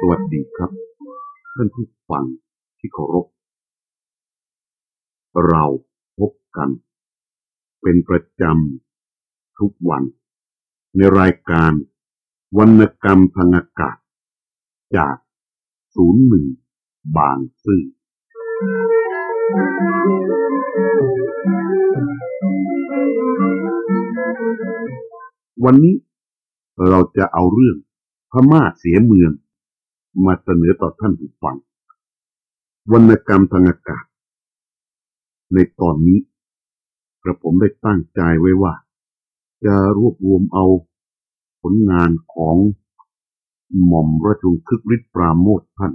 สวัสดีครับ ท่านผู้ฟังที่เคารพ เราพบกัน เป็นประจำทุกวัน ในรายการวรรณกรรมทางอากาศ จากศูนย์หนึ่งบางซื่อ วันนี้เราจะเอาเรื่องพม่าเสียเมือง มาเสนอต่อท่านผู้ฟัง วรรณกรรมทางอากาศ ในตอนนี้กระผมได้ตั้งใจไว้ว่า จะรวบรวมเอาผลงานของหม่อมราชวงศ์คึกฤทธิ์ปราโมทท่าน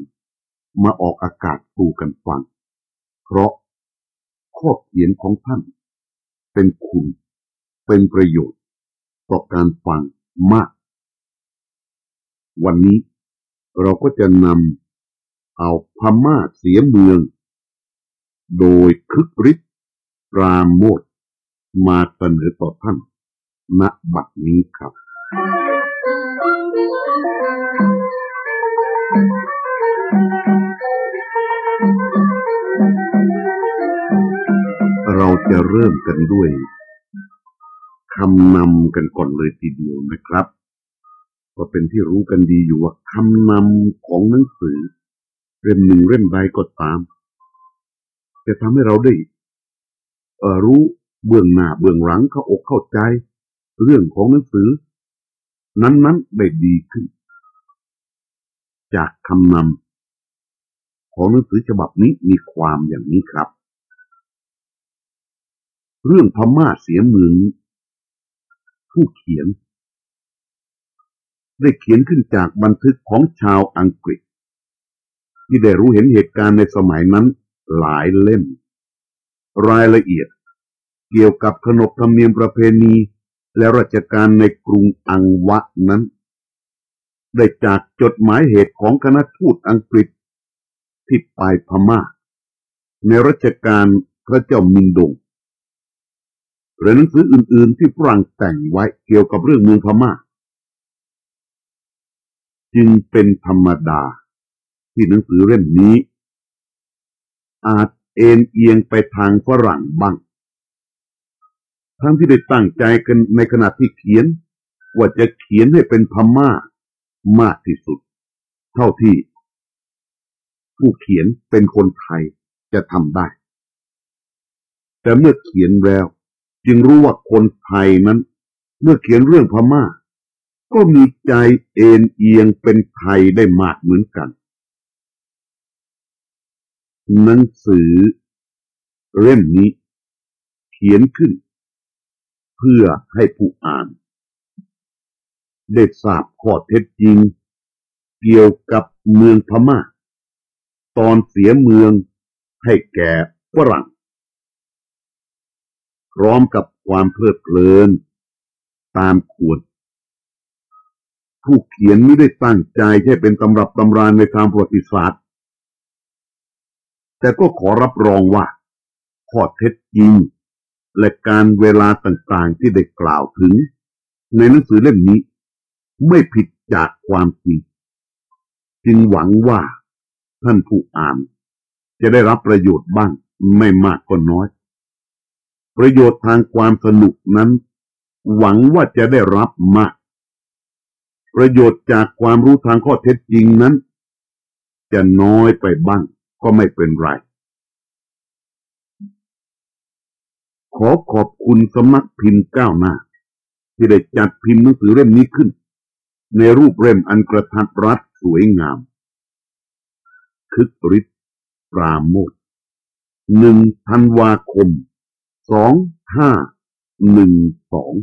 มาออกอากาศสู่กันฟัง เพราะข้อเขียนของท่าน เป็นคุณ เป็นประโยชน์ ต่อการฟังมาก วันนี้เราก็จะนำเอาพม่าเสียเมือง โดยคึกฤทธิ์ปราโมทมาเสนอต่อท่านณบัดนี้ครับเราจะเริ่มกันด้วย คำนำกันก่อนเลยทีเดียวนะครับ ก็เป็นที่รู้กันดีอยู่ว่าคำนำของหนังสือ เล่มหนึ่งเล่มใดก็ตาม จะทำให้เราได้เอ่อรู้เบื้องหน้าเบื้องหลังเข้าอกเข้าใจ เรื่องของหนังสือ นั้นๆได้ดีขึ้น จากคำนำของหนังสือฉบับนี้มีความอย่างนี้ครับ เรื่องพม่าเสียเมือง ผู้เขียน ได้เขียนขึ้นจากบันทึกของชาวอังกฤษ ที่ได้รู้เห็นเหตุการณ์ในสมัยนั้นหลายเล่ม รายละเอียดเกี่ยวกับขนบธรรมเนียมประเพณีและราชการในกรุงอังวะนั้น ได้จากจดหมายเหตุของคณะทูตอังกฤษที่ไปพม่า ในรัชกาลพระเจ้ามินดง หรือหนังสืออื่น ๆ ที่ฝรั่งแต่งไว้เกี่ยวกับเรื่องเมืองพม่าจึงเป็นธรรมดา ที่หนังสือเล่มนี้ อาจเอ็นเอียงไปทางฝรั่งบ้าง ทั้งที่ได้ตั้งใจกันในขณะที่เขียน ว่าจะเขียนให้เป็นพม่ามากที่สุด เท่าที่ ผู้เขียนเป็นคนไทยจะทำได้ แต่เมื่อเขียนแล้ว จึงรู้ว่าคนไทยนั้น เมื่อเขียนเรื่องพม่า ก็มีใจเอ็นเอียงเป็นไทยได้มากเหมือนกัน หนังสือ เล่มนี้ เขียนขึ้น เพื่อให้ผู้อ่าน ได้ทราบข้อเท็จจริง เกี่ยวกับเมืองพม่า ตอนเสียเมืองให้แก่ฝรั่ง พร้อมกับความเพลิดเพลิน ตามควรผู้เขียนไม่ได้ตั้งใจแค่เป็นตำรับตำรานในทางประวัติศาสตร์ แต่ก็ขอรับรองว่าข้อเท็จจริง และการเวลาต่างๆที่ได้กล่าวถึง ในหนังสือเล่มนี้ ไม่ผิดจากความจริงจึงหวังว่าท่านผู้อ่าน จะได้รับประโยชน์บ้างไม่มากก็น้อย ประโยชน์ทางความสนุกนั้น หวังว่าจะได้รับมาก ประโยชน์จากความรู้ทางข้อเท็จจริงนั้น จะน้อยไปบ้างก็ไม่เป็นไร ขอขอบคุณสมัครพิมพ์ก้าวหน้า ที่ได้จัดพิมพ์หนังสือเล่มนี้ขึ้น ในรูปเล่มอันกระทัดรัดสวยงาม คึกฤทธิ์ปราโมทหนึ่งธันวาคม สองห้าหนึ่งสอง